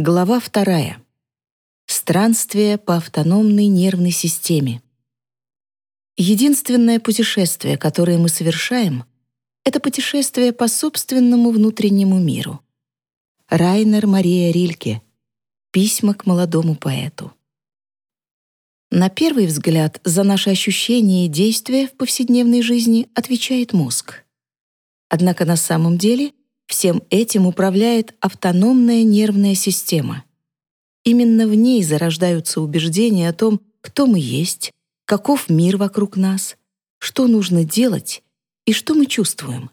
Глава вторая. Странствие по автономной нервной системе. Единственное путешествие, которое мы совершаем, это путешествие по собственному внутреннему миру. Райнер Мария Рильке. Письма к молодому поэту. На первый взгляд за наши ощущения и действия в повседневной жизни отвечает мозг. Однако на самом деле Всем этим управляет автономная нервная система. Именно в ней зарождаются убеждения о том, кто мы есть, каков мир вокруг нас, что нужно делать и что мы чувствуем.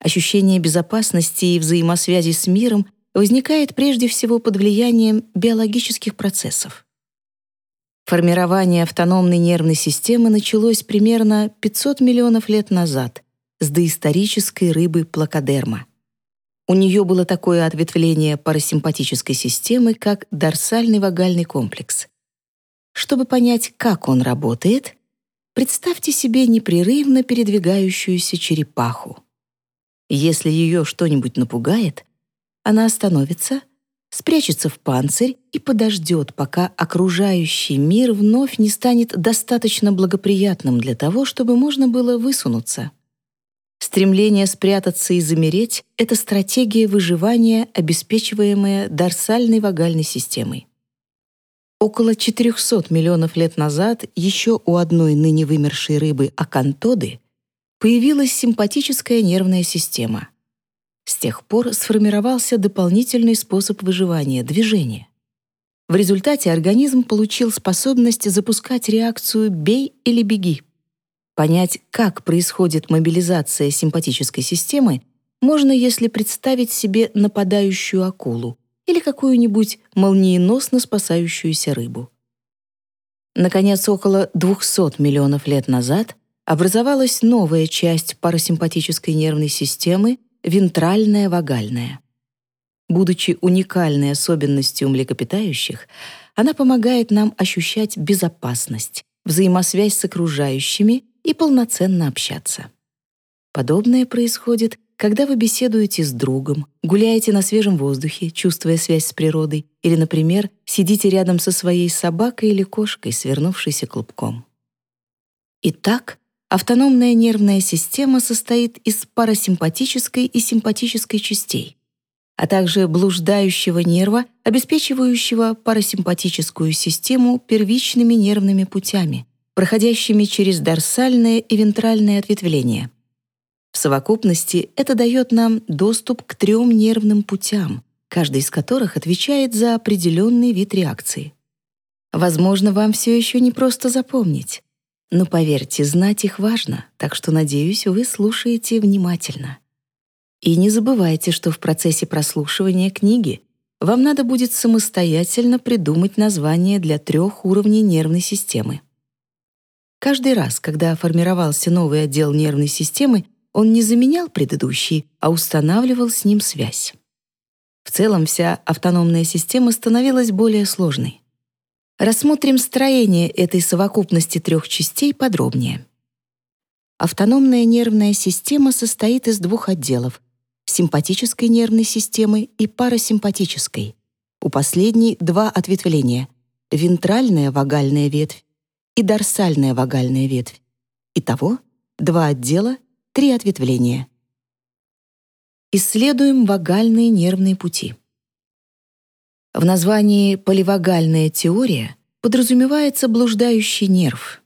Ощущение безопасности и взаимосвязи с миром возникает прежде всего под влиянием биологических процессов. Формирование автономной нервной системы началось примерно 500 миллионов лет назад с доисторической рыбы плакодерма. У нее было такое ответвление парасимпатической системы, как дорсальный вагальный комплекс. Чтобы понять, как он работает, представьте себе непрерывно передвигающуюся черепаху. Если ее что-нибудь напугает, она остановится, спрячется в панцирь и подождет, пока окружающий мир вновь не станет достаточно благоприятным для того, чтобы можно было высунуться. Стремление спрятаться и замереть — это стратегия выживания, обеспечиваемая дорсальной вагальной системой. Около 400 миллионов лет назад еще у одной ныне вымершей рыбы акантоды появилась симпатическая нервная система. С тех пор сформировался дополнительный способ выживания — движение. В результате организм получил способность запускать реакцию «бей или беги». Понять, как происходит мобилизация симпатической системы, можно, если представить себе нападающую акулу или какую-нибудь молниеносно спасающуюся рыбу. Наконец, около 200 миллионов лет назад образовалась новая часть парасимпатической нервной системы — вентральная вагальная. Будучи уникальной особенностью млекопитающих, она помогает нам ощущать безопасность, взаимосвязь с окружающими и полноценно общаться. Подобное происходит, когда вы беседуете с другом, гуляете на свежем воздухе, чувствуя связь с природой, или, например, сидите рядом со своей собакой или кошкой, свернувшейся клубком. Итак, автономная нервная система состоит из парасимпатической и симпатической частей, а также блуждающего нерва, обеспечивающего парасимпатическую систему первичными нервными путями, проходящими через дорсальное и вентральное ответвление. В совокупности это дает нам доступ к трем нервным путям, каждый из которых отвечает за определенный вид реакции. Возможно, вам все еще не просто запомнить, но поверьте, знать их важно, так что, надеюсь, вы слушаете внимательно. И не забывайте, что в процессе прослушивания книги вам надо будет самостоятельно придумать название для трех уровней нервной системы. Каждый раз, когда формировался новый отдел нервной системы, он не заменял предыдущий, а устанавливал с ним связь. В целом вся автономная система становилась более сложной. Рассмотрим строение этой совокупности трех частей подробнее. Автономная нервная система состоит из двух отделов — симпатической нервной системы и парасимпатической. У последней два ответвления — вентральная вагальная ветвь и дорсальная вагальная ветвь. Итого два отдела, три ответвления. Исследуем вагальные нервные пути. В названии «поливагальная теория» подразумевается блуждающий нерв.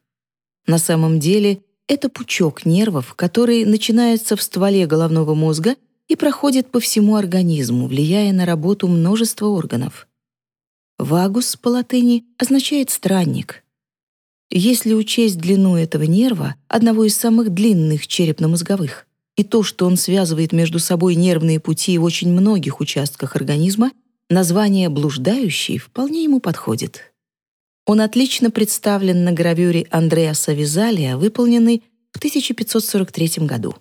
На самом деле это пучок нервов, который начинается в стволе головного мозга и проходит по всему организму, влияя на работу множества органов. «Вагус» по латыни означает «странник», если учесть длину этого нерва, одного из самых длинных черепно-мозговых, и то, что он связывает между собой нервные пути в очень многих участках организма, название «блуждающий» вполне ему подходит. Он отлично представлен на гравюре Андреаса Визалия, выполненной в 1543 году.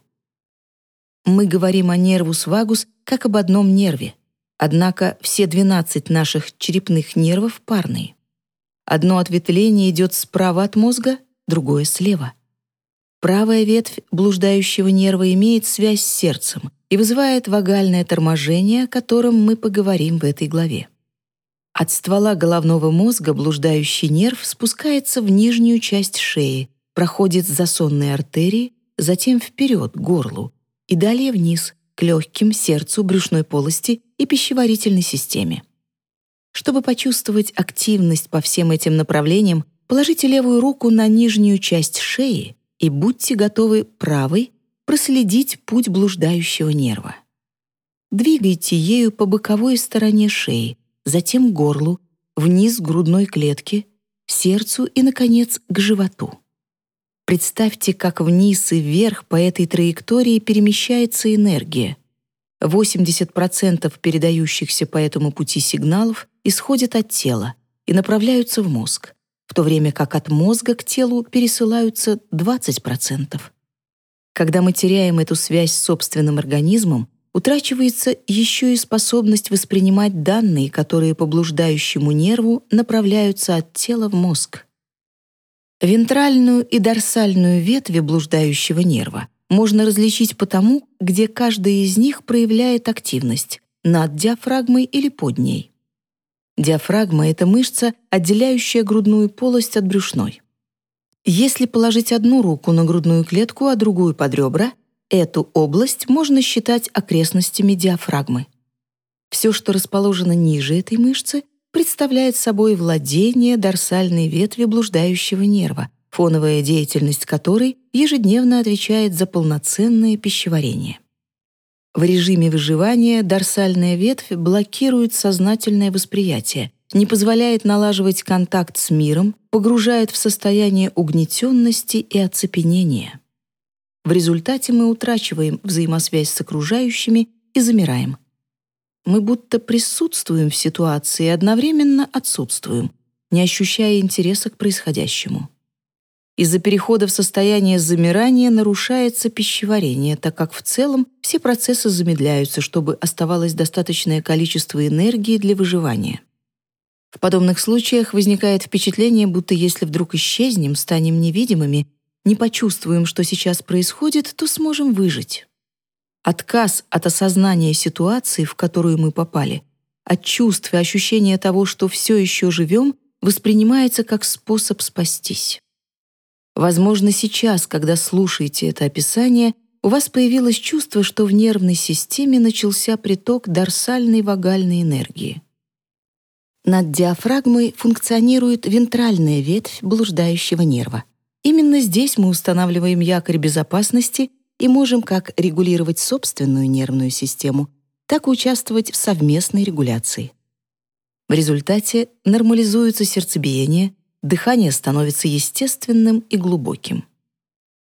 Мы говорим о нервус вагус как об одном нерве, однако все 12 наших черепных нервов парные. Одно ответвление идет справа от мозга, другое — слева. Правая ветвь блуждающего нерва имеет связь с сердцем и вызывает вагальное торможение, о котором мы поговорим в этой главе. От ствола головного мозга блуждающий нерв спускается в нижнюю часть шеи, проходит за сонные артерии, затем вперед к горлу и далее вниз к легким, сердцу, брюшной полости и пищеварительной системе. Чтобы почувствовать активность по всем этим направлениям, положите левую руку на нижнюю часть шеи и будьте готовы правой проследить путь блуждающего нерва. Двигайте ею по боковой стороне шеи, затем горлу, вниз грудной клетке, сердцу и, наконец, к животу. Представьте, как вниз и вверх по этой траектории перемещается энергия. 80% передающихся по этому пути сигналов исходят от тела и направляются в мозг, в то время как от мозга к телу пересылаются 20%. Когда мы теряем эту связь с собственным организмом, утрачивается еще и способность воспринимать данные, которые по блуждающему нерву направляются от тела в мозг. Вентральную и дорсальную ветви блуждающего нерва можно различить по тому, где каждая из них проявляет активность — над диафрагмой или под ней. Диафрагма — это мышца, отделяющая грудную полость от брюшной. Если положить одну руку на грудную клетку, а другую под ребра, эту область можно считать окрестностями диафрагмы. Все, что расположено ниже этой мышцы, представляет собой владение дорсальной ветви блуждающего нерва, фоновая деятельность которой ежедневно отвечает за полноценное пищеварение. В режиме выживания дорсальная ветвь блокирует сознательное восприятие, не позволяет налаживать контакт с миром, погружает в состояние угнетенности и оцепенения. В результате мы утрачиваем взаимосвязь с окружающими и замираем. Мы будто присутствуем в ситуации и одновременно отсутствуем, не ощущая интереса к происходящему. Из-за перехода в состояние замирания нарушается пищеварение, так как в целом все процессы замедляются, чтобы оставалось достаточное количество энергии для выживания. В подобных случаях возникает впечатление, будто если вдруг исчезнем, станем невидимыми, не почувствуем, что сейчас происходит, то сможем выжить. Отказ от осознания ситуации, в которую мы попали, от чувств и ощущения того, что все еще живем, воспринимается как способ спастись. Возможно, сейчас, когда слушаете это описание, у вас появилось чувство, что в нервной системе начался приток дорсальной вагальной энергии. Над диафрагмой функционирует вентральная ветвь блуждающего нерва. Именно здесь мы устанавливаем якорь безопасности и можем как регулировать собственную нервную систему, так и участвовать в совместной регуляции. В результате нормализуется сердцебиение, дыхание становится естественным и глубоким.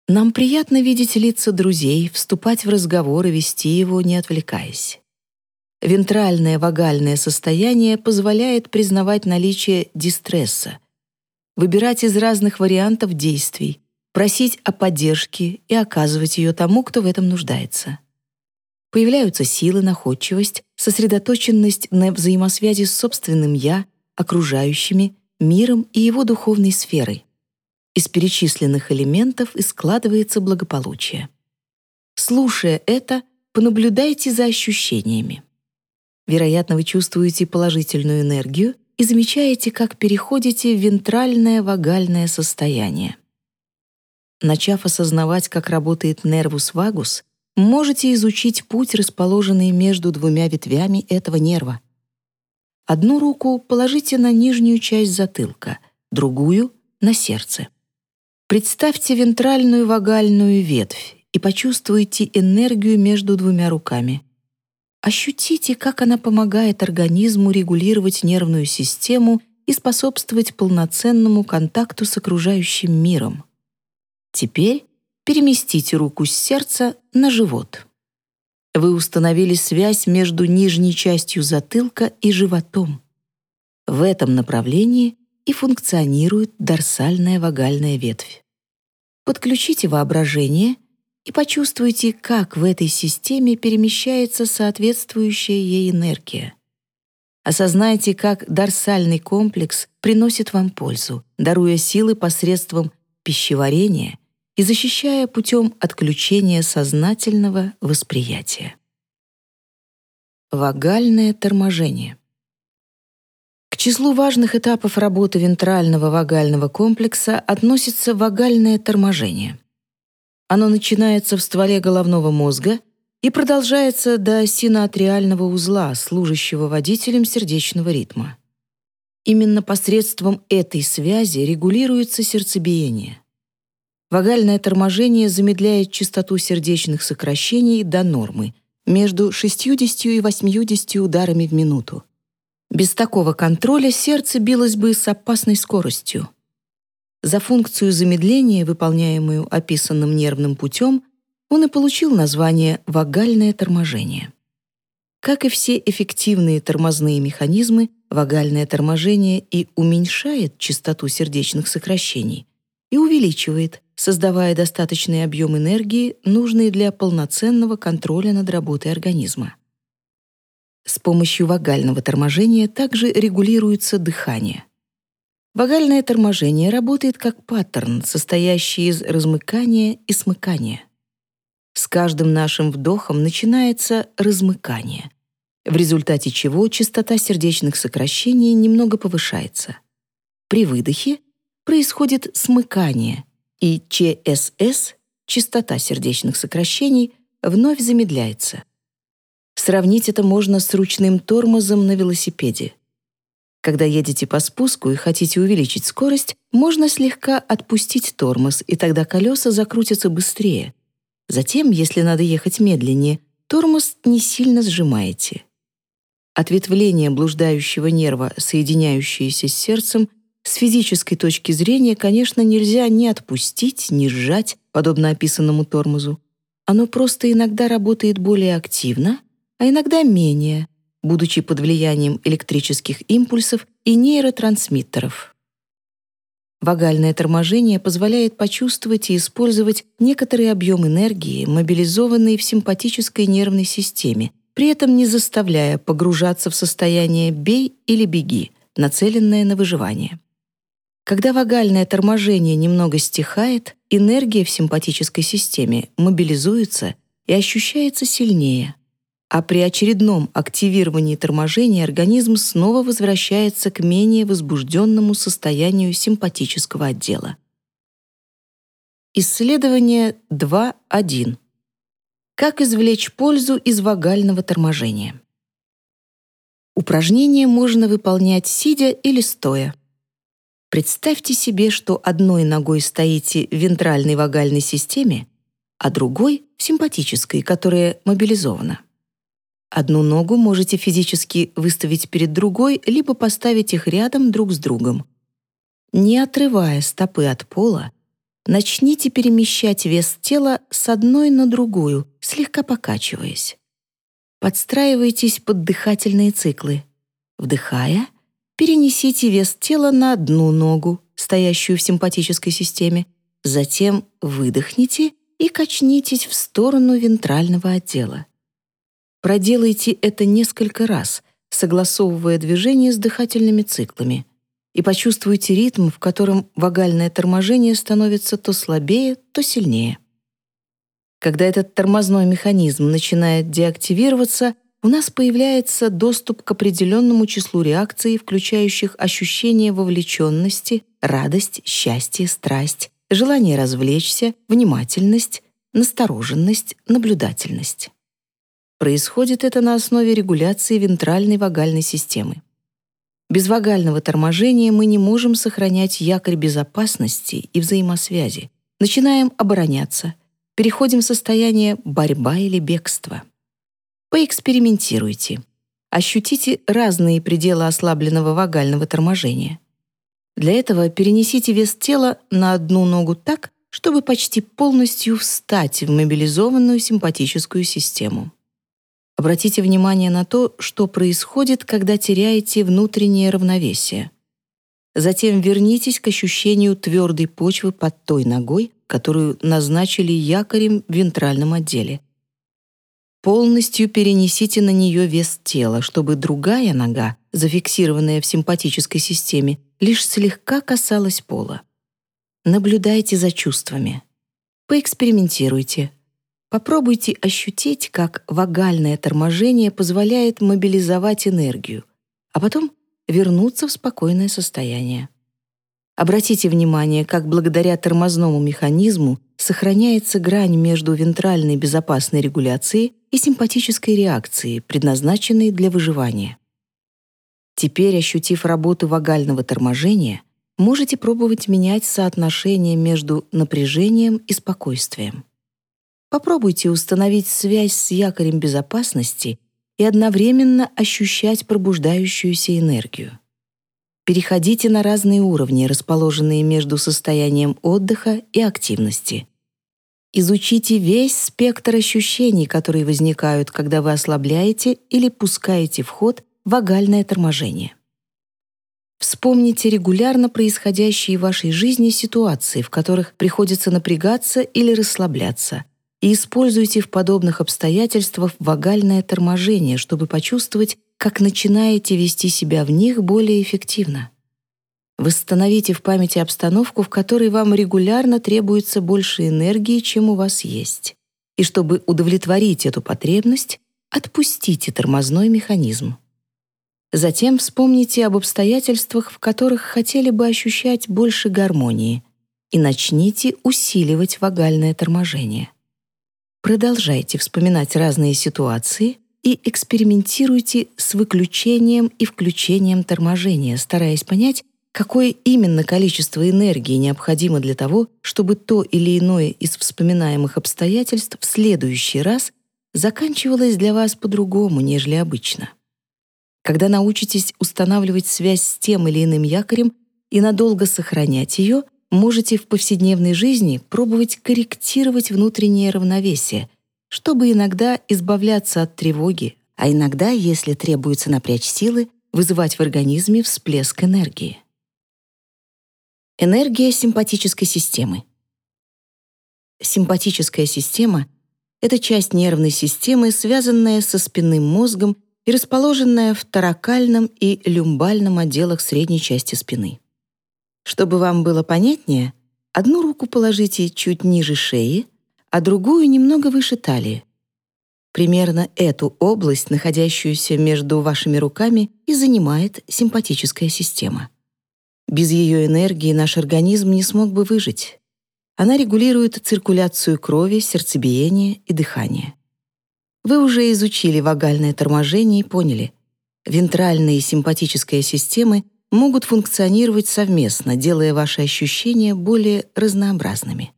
Нам приятно видеть лица друзей, вступать в разговор и вести его, не отвлекаясь. Вентральное вагальное состояние позволяет признавать наличие дистресса, выбирать из разных вариантов действий, просить о поддержке и оказывать ее тому, кто в этом нуждается. Появляются силы, находчивость, сосредоточенность на взаимосвязи с собственным «я», окружающими, миром и его духовной сферой. Из перечисленных элементов и складывается благополучие. Слушая это, понаблюдайте за ощущениями. Вероятно, вы чувствуете положительную энергию и замечаете, как переходите в вентральное вагальное состояние. Начав осознавать, как работает нервус вагус, можете изучить путь, расположенный между двумя ветвями этого нерва. Одну руку положите на нижнюю часть затылка, другую — на сердце. Представьте вентральную вагальную ветвь и почувствуйте энергию между двумя руками. Ощутите, как она помогает организму регулировать нервную систему и способствовать полноценному контакту с окружающим миром. Теперь переместите руку с сердца на живот. Вы установили связь между нижней частью затылка и животом. В этом направлении и функционирует дорсальная вагальная ветвь. Подключите воображение и почувствуйте, как в этой системе перемещается соответствующая ей энергия. Осознайте, как дорсальный комплекс приносит вам пользу, даруя силы посредством пищеварения — и защищая путем отключения сознательного восприятия. Вагальное торможение. К числу важных этапов работы вентрального вагального комплекса относится вагальное торможение. Оно начинается в стволе головного мозга и продолжается до синоатриального узла, служащего водителем сердечного ритма. Именно посредством этой связи регулируется сердцебиение. Вагальное торможение замедляет частоту сердечных сокращений до нормы между 60 и 80 ударами в минуту. Без такого контроля сердце билось бы с опасной скоростью. За функцию замедления, выполняемую описанным нервным путем, он и получил название вагальное торможение. Как и все эффективные тормозные механизмы, вагальное торможение и уменьшает частоту сердечных сокращений и увеличивает, создавая достаточный объем энергии, нужный для полноценного контроля над работой организма. С помощью вагального торможения также регулируется дыхание. Вагальное торможение работает как паттерн, состоящий из размыкания и смыкания. С каждым нашим вдохом начинается размыкание, в результате чего частота сердечных сокращений немного повышается. При выдохе происходит смыкание, и ЧСС, частота сердечных сокращений, вновь замедляется. Сравнить это можно с ручным тормозом на велосипеде. Когда едете по спуску и хотите увеличить скорость, можно слегка отпустить тормоз, и тогда колеса закрутятся быстрее, Затем, если надо ехать медленнее, тормоз не сильно сжимаете. Ответвление блуждающего нерва, соединяющееся с сердцем, с физической точки зрения, конечно, нельзя ни отпустить, ни сжать, подобно описанному тормозу. Оно просто иногда работает более активно, а иногда менее, будучи под влиянием электрических импульсов и нейротрансмиттеров. Вагальное торможение позволяет почувствовать и использовать некоторый объем энергии, мобилизованный в симпатической нервной системе, при этом не заставляя погружаться в состояние «бей» или «беги», нацеленное на выживание. Когда вагальное торможение немного стихает, энергия в симпатической системе мобилизуется и ощущается сильнее, а при очередном активировании торможения организм снова возвращается к менее возбужденному состоянию симпатического отдела. Исследование 2.1. Как извлечь пользу из вагального торможения? Упражнение можно выполнять сидя или стоя. Представьте себе, что одной ногой стоите в вентральной вагальной системе, а другой — в симпатической, которая мобилизована. Одну ногу можете физически выставить перед другой, либо поставить их рядом друг с другом. Не отрывая стопы от пола, начните перемещать вес тела с одной на другую, слегка покачиваясь. Подстраивайтесь под дыхательные циклы. Вдыхая, перенесите вес тела на одну ногу, стоящую в симпатической системе, затем выдохните и качнитесь в сторону вентрального отдела. Проделайте это несколько раз, согласовывая движение с дыхательными циклами, и почувствуйте ритм, в котором вагальное торможение становится то слабее, то сильнее. Когда этот тормозной механизм начинает деактивироваться, у нас появляется доступ к определенному числу реакций, включающих ощущение вовлеченности, радость, счастье, страсть, желание развлечься, внимательность, настороженность, наблюдательность. Происходит это на основе регуляции вентральной вагальной системы. Без вагального торможения мы не можем сохранять якорь безопасности и взаимосвязи. Начинаем обороняться, переходим в состояние борьба или бегства. Поэкспериментируйте. Ощутите разные пределы ослабленного вагального торможения. Для этого перенесите вес тела на одну ногу так, чтобы почти полностью встать в мобилизованную симпатическую систему. Обратите внимание на то, что происходит, когда теряете внутреннее равновесие. Затем вернитесь к ощущению твердой почвы под той ногой, которую назначили якорем в вентральном отделе. Полностью перенесите на нее вес тела, чтобы другая нога, зафиксированная в симпатической системе, лишь слегка касалась пола. Наблюдайте за чувствами. Поэкспериментируйте, Попробуйте ощутить, как вагальное торможение позволяет мобилизовать энергию, а потом вернуться в спокойное состояние. Обратите внимание, как благодаря тормозному механизму сохраняется грань между вентральной безопасной регуляцией и симпатической реакцией, предназначенной для выживания. Теперь, ощутив работу вагального торможения, можете пробовать менять соотношение между напряжением и спокойствием. Попробуйте установить связь с якорем безопасности и одновременно ощущать пробуждающуюся энергию. Переходите на разные уровни, расположенные между состоянием отдыха и активности. Изучите весь спектр ощущений, которые возникают, когда вы ослабляете или пускаете в ход вагальное торможение. Вспомните регулярно происходящие в вашей жизни ситуации, в которых приходится напрягаться или расслабляться, и используйте в подобных обстоятельствах вагальное торможение, чтобы почувствовать, как начинаете вести себя в них более эффективно. Восстановите в памяти обстановку, в которой вам регулярно требуется больше энергии, чем у вас есть. И чтобы удовлетворить эту потребность, отпустите тормозной механизм. Затем вспомните об обстоятельствах, в которых хотели бы ощущать больше гармонии, и начните усиливать вагальное торможение. Продолжайте вспоминать разные ситуации и экспериментируйте с выключением и включением торможения, стараясь понять, какое именно количество энергии необходимо для того, чтобы то или иное из вспоминаемых обстоятельств в следующий раз заканчивалось для вас по-другому, нежели обычно. Когда научитесь устанавливать связь с тем или иным якорем и надолго сохранять ее, можете в повседневной жизни пробовать корректировать внутреннее равновесие, чтобы иногда избавляться от тревоги, а иногда, если требуется напрячь силы, вызывать в организме всплеск энергии. Энергия симпатической системы. Симпатическая система — это часть нервной системы, связанная со спинным мозгом и расположенная в таракальном и люмбальном отделах средней части спины. Чтобы вам было понятнее, одну руку положите чуть ниже шеи, а другую немного выше талии. Примерно эту область, находящуюся между вашими руками, и занимает симпатическая система. Без ее энергии наш организм не смог бы выжить. Она регулирует циркуляцию крови, сердцебиение и дыхание. Вы уже изучили вагальное торможение и поняли, вентральная и симпатическая системы могут функционировать совместно, делая ваши ощущения более разнообразными.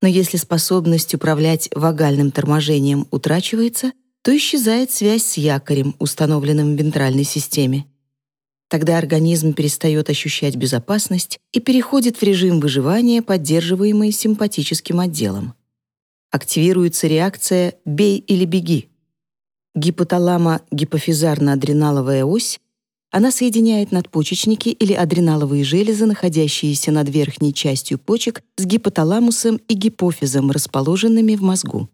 Но если способность управлять вагальным торможением утрачивается, то исчезает связь с якорем, установленным в вентральной системе. Тогда организм перестает ощущать безопасность и переходит в режим выживания, поддерживаемый симпатическим отделом активируется реакция «бей или беги». Гипоталамо-гипофизарно-адреналовая ось она соединяет надпочечники или адреналовые железы, находящиеся над верхней частью почек, с гипоталамусом и гипофизом, расположенными в мозгу.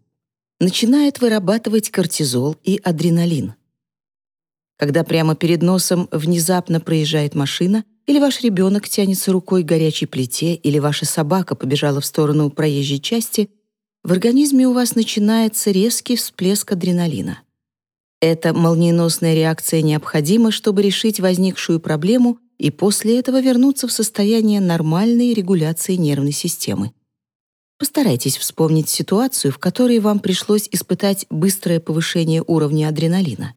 Начинает вырабатывать кортизол и адреналин. Когда прямо перед носом внезапно проезжает машина, или ваш ребенок тянется рукой к горячей плите, или ваша собака побежала в сторону проезжей части, в организме у вас начинается резкий всплеск адреналина. Эта молниеносная реакция необходима, чтобы решить возникшую проблему и после этого вернуться в состояние нормальной регуляции нервной системы. Постарайтесь вспомнить ситуацию, в которой вам пришлось испытать быстрое повышение уровня адреналина.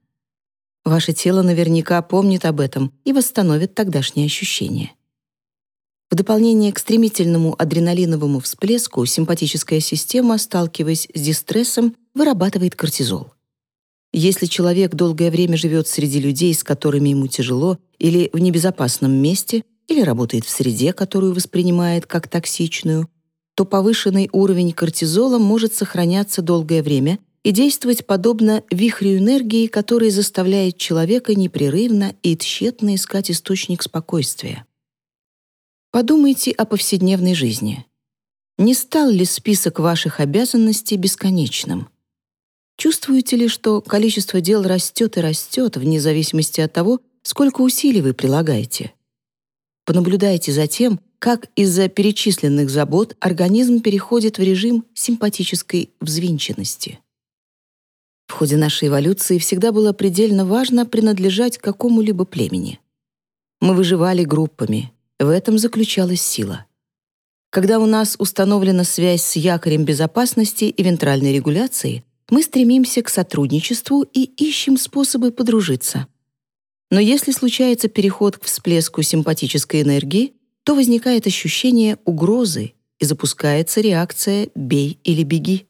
Ваше тело наверняка помнит об этом и восстановит тогдашние ощущения. В дополнение к стремительному адреналиновому всплеску симпатическая система, сталкиваясь с дистрессом, вырабатывает кортизол. Если человек долгое время живет среди людей, с которыми ему тяжело, или в небезопасном месте, или работает в среде, которую воспринимает как токсичную, то повышенный уровень кортизола может сохраняться долгое время и действовать подобно вихрю энергии, который заставляет человека непрерывно и тщетно искать источник спокойствия. Подумайте о повседневной жизни. Не стал ли список ваших обязанностей бесконечным? Чувствуете ли, что количество дел растет и растет вне зависимости от того, сколько усилий вы прилагаете? Понаблюдайте за тем, как из-за перечисленных забот организм переходит в режим симпатической взвинченности. В ходе нашей эволюции всегда было предельно важно принадлежать какому-либо племени. Мы выживали группами. В этом заключалась сила. Когда у нас установлена связь с якорем безопасности и вентральной регуляции, мы стремимся к сотрудничеству и ищем способы подружиться. Но если случается переход к всплеску симпатической энергии, то возникает ощущение угрозы и запускается реакция «бей или беги».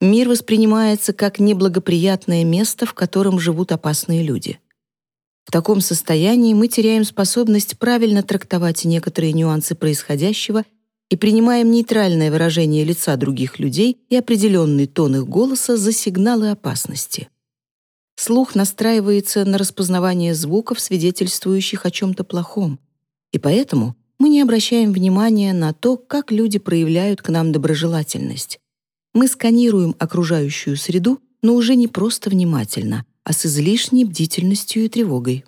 Мир воспринимается как неблагоприятное место, в котором живут опасные люди. В таком состоянии мы теряем способность правильно трактовать некоторые нюансы происходящего и принимаем нейтральное выражение лица других людей и определенный тон их голоса за сигналы опасности. Слух настраивается на распознавание звуков, свидетельствующих о чем-то плохом, и поэтому мы не обращаем внимания на то, как люди проявляют к нам доброжелательность. Мы сканируем окружающую среду, но уже не просто внимательно, а с излишней бдительностью и тревогой.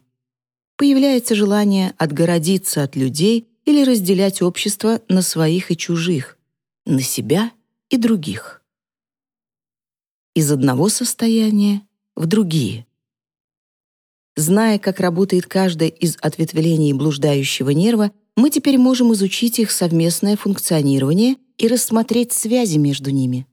Появляется желание отгородиться от людей или разделять общество на своих и чужих, на себя и других. Из одного состояния в другие. Зная, как работает каждое из ответвлений блуждающего нерва, мы теперь можем изучить их совместное функционирование и рассмотреть связи между ними.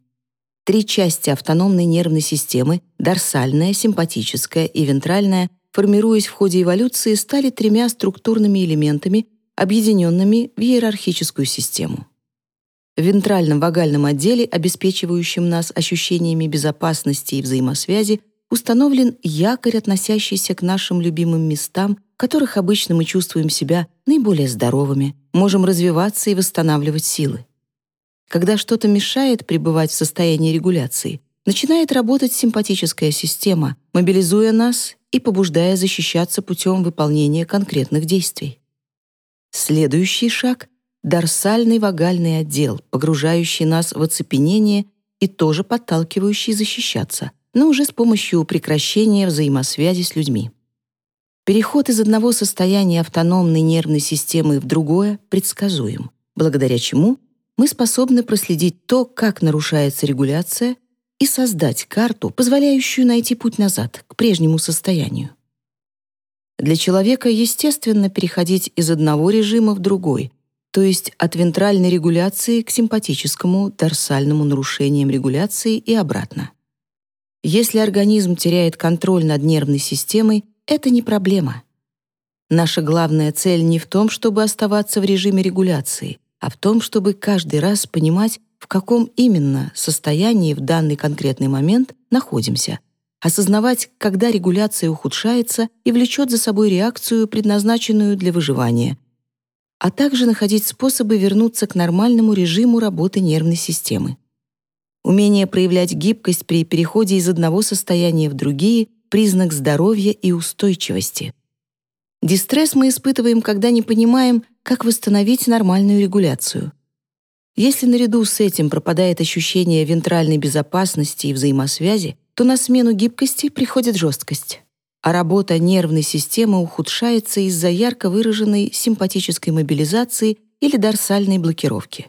Три части автономной нервной системы — дорсальная, симпатическая и вентральная — формируясь в ходе эволюции, стали тремя структурными элементами, объединенными в иерархическую систему. В вентральном вагальном отделе, обеспечивающем нас ощущениями безопасности и взаимосвязи, установлен якорь, относящийся к нашим любимым местам, в которых обычно мы чувствуем себя наиболее здоровыми, можем развиваться и восстанавливать силы. Когда что-то мешает пребывать в состоянии регуляции, начинает работать симпатическая система, мобилизуя нас и побуждая защищаться путем выполнения конкретных действий. Следующий шаг — дорсальный вагальный отдел, погружающий нас в оцепенение и тоже подталкивающий защищаться — но уже с помощью прекращения взаимосвязи с людьми. Переход из одного состояния автономной нервной системы в другое предсказуем, благодаря чему мы способны проследить то, как нарушается регуляция, и создать карту, позволяющую найти путь назад, к прежнему состоянию. Для человека естественно переходить из одного режима в другой, то есть от вентральной регуляции к симпатическому дорсальному нарушениям регуляции и обратно. Если организм теряет контроль над нервной системой, это не проблема. Наша главная цель не в том, чтобы оставаться в режиме регуляции, а в том, чтобы каждый раз понимать, в каком именно состоянии в данный конкретный момент находимся, осознавать, когда регуляция ухудшается и влечет за собой реакцию, предназначенную для выживания, а также находить способы вернуться к нормальному режиму работы нервной системы. Умение проявлять гибкость при переходе из одного состояния в другие — признак здоровья и устойчивости. Дистресс мы испытываем, когда не понимаем, как восстановить нормальную регуляцию. Если наряду с этим пропадает ощущение вентральной безопасности и взаимосвязи, то на смену гибкости приходит жесткость, а работа нервной системы ухудшается из-за ярко выраженной симпатической мобилизации или дорсальной блокировки.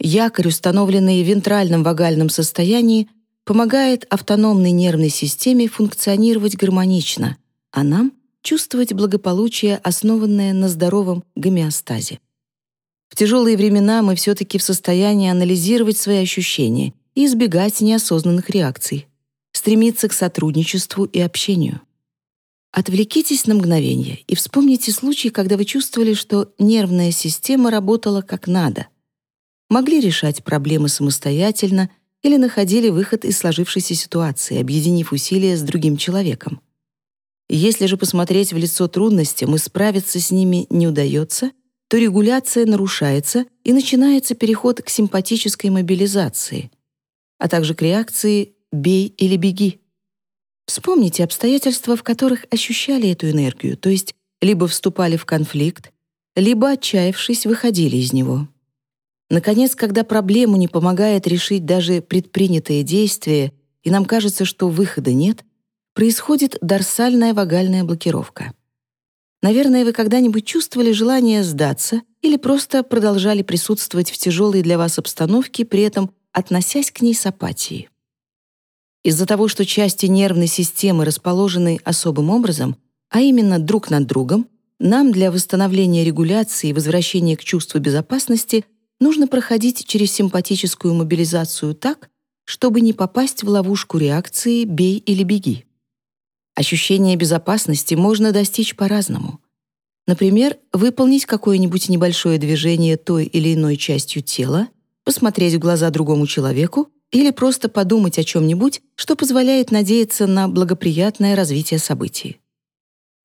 Якорь, установленный в вентральном вагальном состоянии, помогает автономной нервной системе функционировать гармонично, а нам — чувствовать благополучие, основанное на здоровом гомеостазе. В тяжелые времена мы все-таки в состоянии анализировать свои ощущения и избегать неосознанных реакций, стремиться к сотрудничеству и общению. Отвлекитесь на мгновение и вспомните случай, когда вы чувствовали, что нервная система работала как надо — могли решать проблемы самостоятельно или находили выход из сложившейся ситуации, объединив усилия с другим человеком. Если же посмотреть в лицо трудностям и справиться с ними не удается, то регуляция нарушается и начинается переход к симпатической мобилизации, а также к реакции «бей или беги». Вспомните обстоятельства, в которых ощущали эту энергию, то есть либо вступали в конфликт, либо, отчаявшись, выходили из него. Наконец, когда проблему не помогает решить даже предпринятое действие, и нам кажется, что выхода нет, происходит дорсальная вагальная блокировка. Наверное, вы когда-нибудь чувствовали желание сдаться или просто продолжали присутствовать в тяжелой для вас обстановке, при этом относясь к ней с апатией. Из-за того, что части нервной системы расположены особым образом, а именно друг над другом, нам для восстановления регуляции и возвращения к чувству безопасности нужно проходить через симпатическую мобилизацию так, чтобы не попасть в ловушку реакции «бей или беги». Ощущение безопасности можно достичь по-разному. Например, выполнить какое-нибудь небольшое движение той или иной частью тела, посмотреть в глаза другому человеку или просто подумать о чем-нибудь, что позволяет надеяться на благоприятное развитие событий.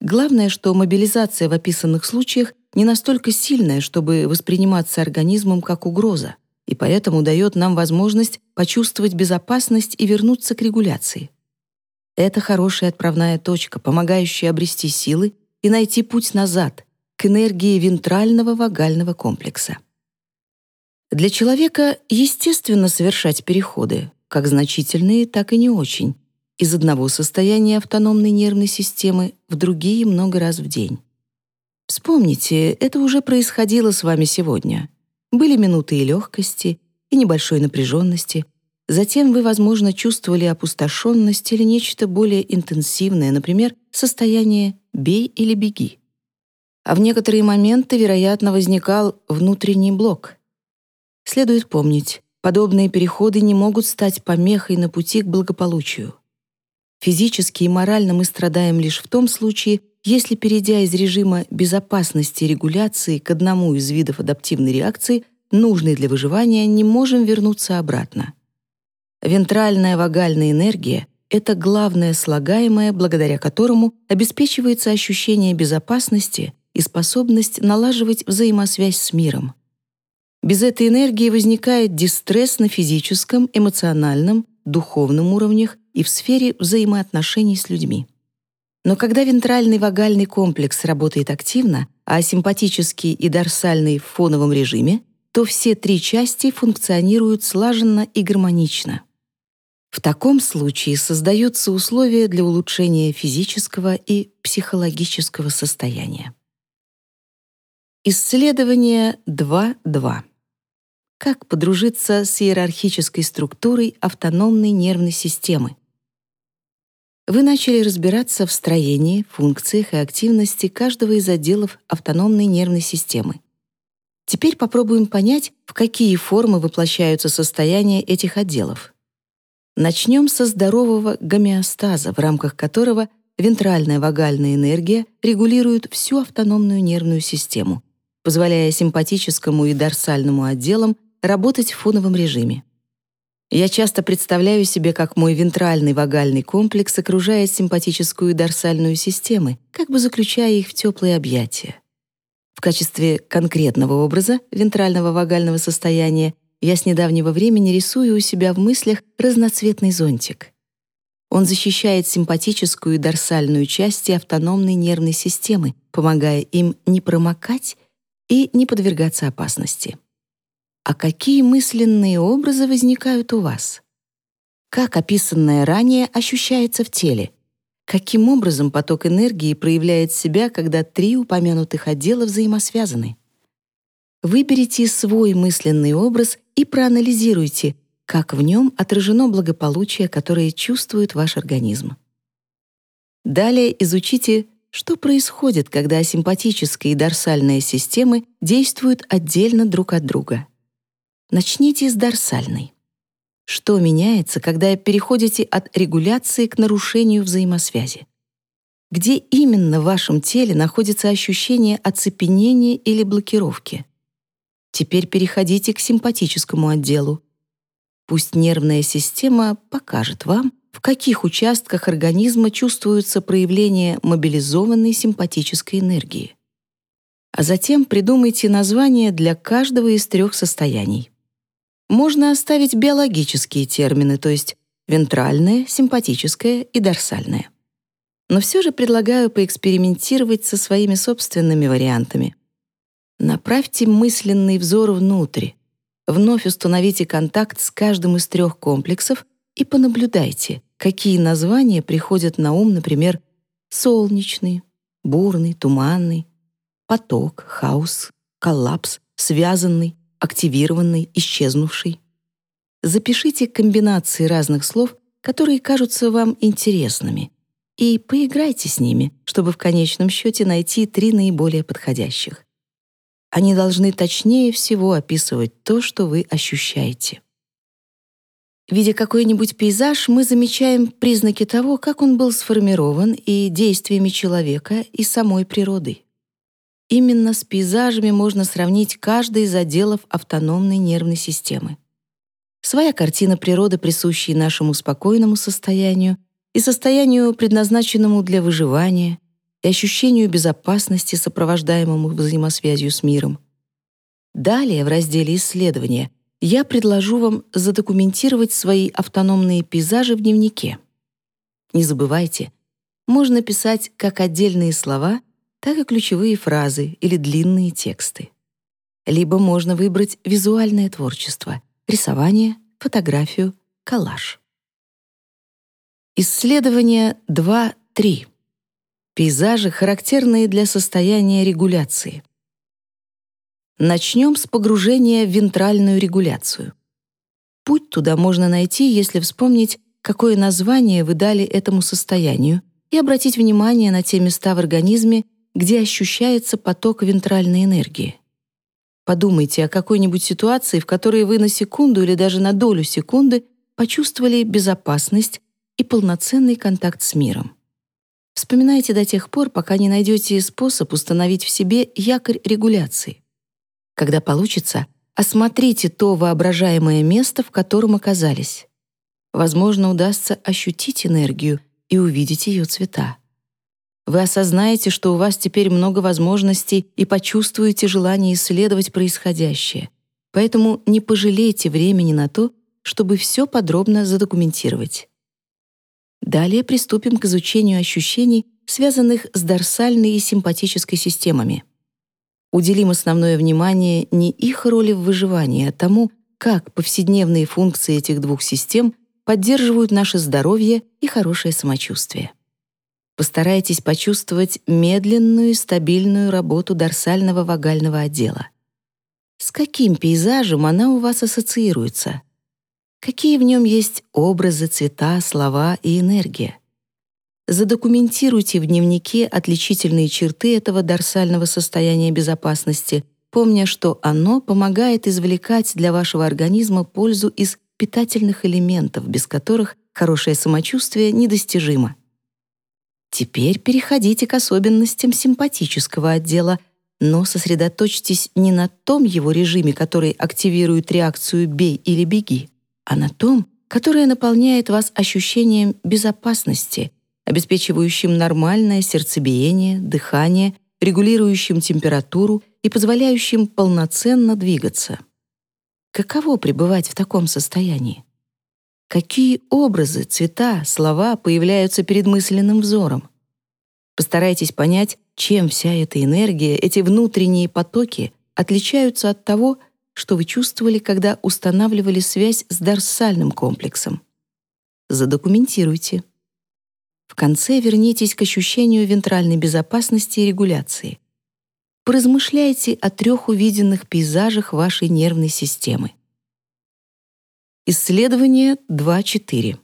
Главное, что мобилизация в описанных случаях не настолько сильная, чтобы восприниматься организмом как угроза, и поэтому дает нам возможность почувствовать безопасность и вернуться к регуляции. Это хорошая отправная точка, помогающая обрести силы и найти путь назад к энергии вентрального вагального комплекса. Для человека естественно совершать переходы, как значительные, так и не очень, из одного состояния автономной нервной системы в другие много раз в день. Вспомните, это уже происходило с вами сегодня. Были минуты и легкости, и небольшой напряженности. Затем вы, возможно, чувствовали опустошенность или нечто более интенсивное, например, состояние «бей или беги». А в некоторые моменты, вероятно, возникал внутренний блок. Следует помнить, подобные переходы не могут стать помехой на пути к благополучию. Физически и морально мы страдаем лишь в том случае, если, перейдя из режима безопасности и регуляции к одному из видов адаптивной реакции, нужной для выживания, не можем вернуться обратно. Вентральная вагальная энергия — это главное слагаемое, благодаря которому обеспечивается ощущение безопасности и способность налаживать взаимосвязь с миром. Без этой энергии возникает дистресс на физическом, эмоциональном, духовном уровнях и в сфере взаимоотношений с людьми. Но когда вентральный вагальный комплекс работает активно, а симпатический и дорсальный в фоновом режиме, то все три части функционируют слаженно и гармонично. В таком случае создаются условия для улучшения физического и психологического состояния. Исследование 2.2. Как подружиться с иерархической структурой автономной нервной системы? вы начали разбираться в строении, функциях и активности каждого из отделов автономной нервной системы. Теперь попробуем понять, в какие формы воплощаются состояния этих отделов. Начнем со здорового гомеостаза, в рамках которого вентральная вагальная энергия регулирует всю автономную нервную систему, позволяя симпатическому и дорсальному отделам работать в фоновом режиме. Я часто представляю себе, как мой вентральный вагальный комплекс окружает симпатическую и дорсальную системы, как бы заключая их в теплые объятия. В качестве конкретного образа вентрального вагального состояния я с недавнего времени рисую у себя в мыслях разноцветный зонтик. Он защищает симпатическую и дорсальную части автономной нервной системы, помогая им не промокать и не подвергаться опасности. А какие мысленные образы возникают у вас? Как описанное ранее ощущается в теле? Каким образом поток энергии проявляет себя, когда три упомянутых отдела взаимосвязаны? Выберите свой мысленный образ и проанализируйте, как в нем отражено благополучие, которое чувствует ваш организм. Далее изучите, что происходит, когда симпатическая и дорсальная системы действуют отдельно друг от друга. Начните с дорсальной. Что меняется, когда переходите от регуляции к нарушению взаимосвязи? Где именно в вашем теле находится ощущение оцепенения или блокировки? Теперь переходите к симпатическому отделу. Пусть нервная система покажет вам, в каких участках организма чувствуются проявления мобилизованной симпатической энергии. А затем придумайте название для каждого из трех состояний можно оставить биологические термины, то есть вентральное, симпатическое и дорсальное. Но все же предлагаю поэкспериментировать со своими собственными вариантами. Направьте мысленный взор внутрь, вновь установите контакт с каждым из трех комплексов и понаблюдайте, какие названия приходят на ум, например, солнечный, бурный, туманный, поток, хаос, коллапс, связанный, активированный, исчезнувший. Запишите комбинации разных слов, которые кажутся вам интересными, и поиграйте с ними, чтобы в конечном счете найти три наиболее подходящих. Они должны точнее всего описывать то, что вы ощущаете. Видя какой-нибудь пейзаж, мы замечаем признаки того, как он был сформирован и действиями человека, и самой природой. Именно с пейзажами можно сравнить каждый из отделов автономной нервной системы. Своя картина природы, присущая нашему спокойному состоянию и состоянию, предназначенному для выживания, и ощущению безопасности, сопровождаемому взаимосвязью с миром. Далее в разделе «Исследования» я предложу вам задокументировать свои автономные пейзажи в дневнике. Не забывайте, можно писать как отдельные слова, так и ключевые фразы или длинные тексты. Либо можно выбрать визуальное творчество — рисование, фотографию, коллаж. Исследование 2.3. Пейзажи, характерные для состояния регуляции. Начнем с погружения в вентральную регуляцию. Путь туда можно найти, если вспомнить, какое название вы дали этому состоянию, и обратить внимание на те места в организме, где ощущается поток вентральной энергии. Подумайте о какой-нибудь ситуации, в которой вы на секунду или даже на долю секунды почувствовали безопасность и полноценный контакт с миром. Вспоминайте до тех пор, пока не найдете способ установить в себе якорь регуляции. Когда получится, осмотрите то воображаемое место, в котором оказались. Возможно, удастся ощутить энергию и увидеть ее цвета. Вы осознаете, что у вас теперь много возможностей и почувствуете желание исследовать происходящее. Поэтому не пожалейте времени на то, чтобы все подробно задокументировать. Далее приступим к изучению ощущений, связанных с дорсальной и симпатической системами уделим основное внимание не их роли в выживании, а тому, как повседневные функции этих двух систем поддерживают наше здоровье и хорошее самочувствие. Постарайтесь почувствовать медленную и стабильную работу дорсального вагального отдела. С каким пейзажем она у вас ассоциируется? Какие в нем есть образы, цвета, слова и энергия? Задокументируйте в дневнике отличительные черты этого дорсального состояния безопасности, помня, что оно помогает извлекать для вашего организма пользу из питательных элементов, без которых хорошее самочувствие недостижимо. Теперь переходите к особенностям симпатического отдела, но сосредоточьтесь не на том его режиме, который активирует реакцию «бей» или «беги», а на том, которое наполняет вас ощущением безопасности — обеспечивающим нормальное сердцебиение, дыхание, регулирующим температуру и позволяющим полноценно двигаться. Каково пребывать в таком состоянии? Какие образы, цвета, слова появляются перед мысленным взором? Постарайтесь понять, чем вся эта энергия, эти внутренние потоки отличаются от того, что вы чувствовали, когда устанавливали связь с дорсальным комплексом. Задокументируйте. В конце вернитесь к ощущению вентральной безопасности и регуляции. Поразмышляйте о трех увиденных пейзажах вашей нервной системы. Исследование 2.4.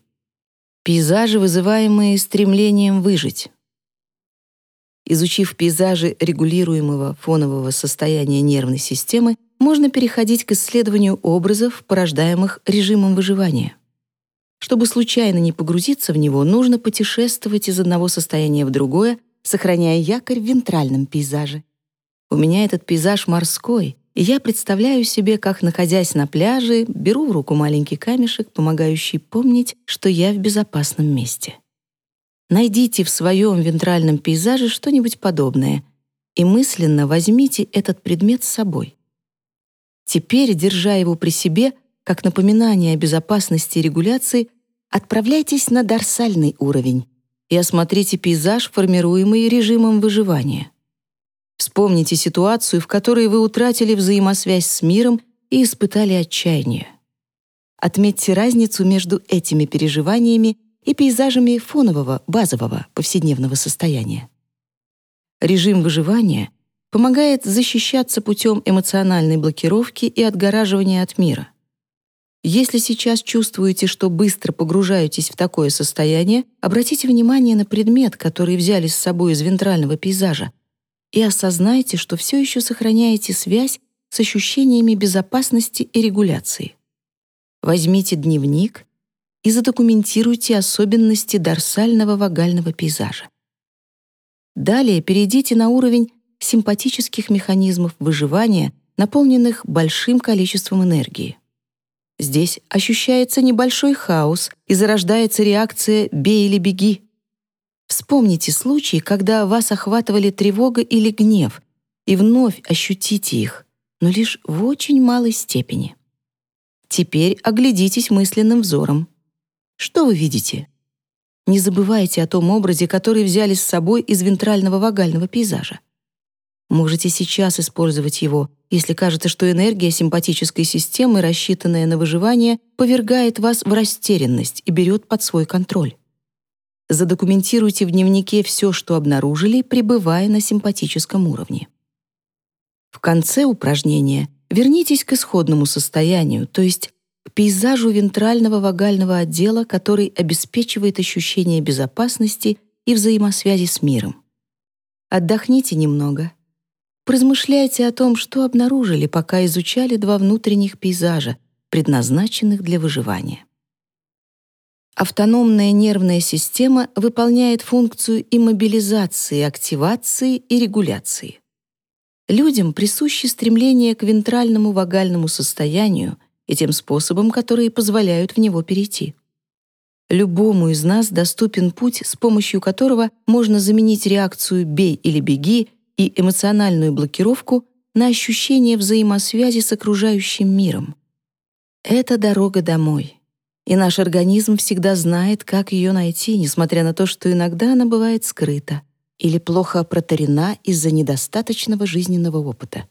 Пейзажи, вызываемые стремлением выжить. Изучив пейзажи регулируемого фонового состояния нервной системы, можно переходить к исследованию образов, порождаемых режимом выживания. Чтобы случайно не погрузиться в него, нужно путешествовать из одного состояния в другое, сохраняя якорь в вентральном пейзаже. У меня этот пейзаж морской, и я представляю себе, как, находясь на пляже, беру в руку маленький камешек, помогающий помнить, что я в безопасном месте. Найдите в своем вентральном пейзаже что-нибудь подобное и мысленно возьмите этот предмет с собой. Теперь, держа его при себе, как напоминание о безопасности и регуляции, отправляйтесь на дорсальный уровень и осмотрите пейзаж, формируемый режимом выживания. Вспомните ситуацию, в которой вы утратили взаимосвязь с миром и испытали отчаяние. Отметьте разницу между этими переживаниями и пейзажами фонового, базового, повседневного состояния. Режим выживания помогает защищаться путем эмоциональной блокировки и отгораживания от мира. Если сейчас чувствуете, что быстро погружаетесь в такое состояние, обратите внимание на предмет, который взяли с собой из вентрального пейзажа, и осознайте, что все еще сохраняете связь с ощущениями безопасности и регуляции. Возьмите дневник и задокументируйте особенности дорсального вагального пейзажа. Далее перейдите на уровень симпатических механизмов выживания, наполненных большим количеством энергии. Здесь ощущается небольшой хаос и зарождается реакция «бей или беги». Вспомните случаи, когда вас охватывали тревога или гнев, и вновь ощутите их, но лишь в очень малой степени. Теперь оглядитесь мысленным взором. Что вы видите? Не забывайте о том образе, который взяли с собой из вентрального вагального пейзажа. Можете сейчас использовать его, если кажется, что энергия симпатической системы, рассчитанная на выживание, повергает вас в растерянность и берет под свой контроль. Задокументируйте в дневнике все, что обнаружили, пребывая на симпатическом уровне. В конце упражнения вернитесь к исходному состоянию, то есть к пейзажу вентрального вагального отдела, который обеспечивает ощущение безопасности и взаимосвязи с миром. Отдохните немного, Поразмышляйте о том, что обнаружили, пока изучали два внутренних пейзажа, предназначенных для выживания. Автономная нервная система выполняет функцию иммобилизации, активации и регуляции. Людям присуще стремление к вентральному вагальному состоянию и тем способам, которые позволяют в него перейти. Любому из нас доступен путь, с помощью которого можно заменить реакцию «бей или беги» и эмоциональную блокировку на ощущение взаимосвязи с окружающим миром. Это дорога домой. И наш организм всегда знает, как ее найти, несмотря на то, что иногда она бывает скрыта или плохо протарена из-за недостаточного жизненного опыта.